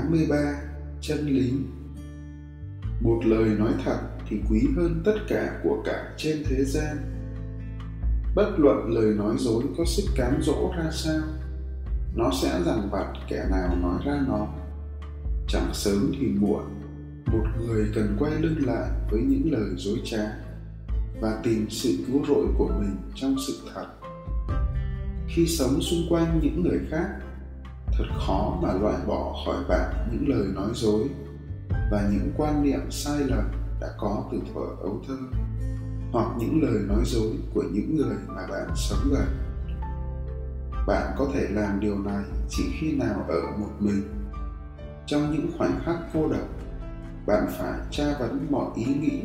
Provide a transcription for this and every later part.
83 Chân lý Một lời nói thật thì quý hơn tất cả của cả trên thế gian. Bất luận lời nói dối có sức cám dỗ ra sao, nó sẽ dằn vặt kẻ nào nói ra nó. Chẳng sớm thì muộn, một người cần quay lưng lại với những lời dối trá và tìm sự cứu rỗi của mình trong sự thật khi sống xung quanh những người khác thật khó mà loại bỏ khỏi bạn những lời nói dối và những quan niệm sai lầm đã có từ thuở ấu thơ, hoặc những lời nói dối của những người mà bạn sống gần. Bạn có thể làm điều này chỉ khi nào ở một mình. Trong những khoảnh khắc cô độc, bạn phải tra vấn mọi ý nghĩ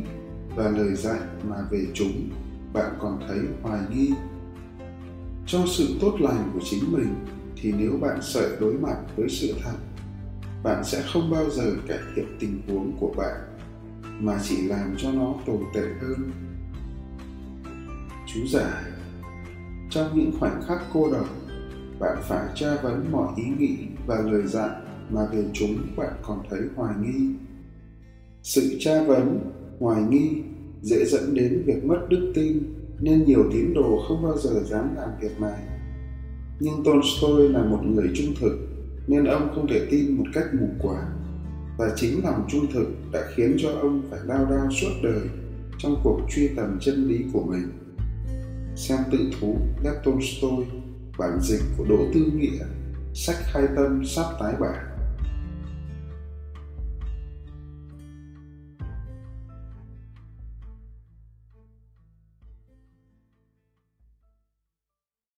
và lời dạy mà về chúng bạn còn thấy hoài nghi. Cho sự tốt lành của chính mình thì nếu bạn sợ đối mặt với sự thật, bạn sẽ không bao giờ cải thiện tình huống của bạn, mà chỉ làm cho nó tồi tệ hơn. Chú giải trong những khoảnh khắc cô độc, bạn phải tra vấn mọi ý nghĩ và lời dặn mà về chúng bạn còn thấy hoài nghi. Sự tra vấn, hoài nghi dễ dẫn đến việc mất đức tin nên nhiều tín đồ không bao giờ dám làm việc này nhưng tolstoy là một người trung thực, nên ông không thể tin một cách mù quáng. Và chính lòng trung thực đã khiến cho ông phải lao đao suốt đời trong cuộc truy tầm chân lý của mình. Xem tự thú Lev Tolstoy, bản dịch của Đỗ Tư Nghĩa, sách khai tâm sắp tái bản.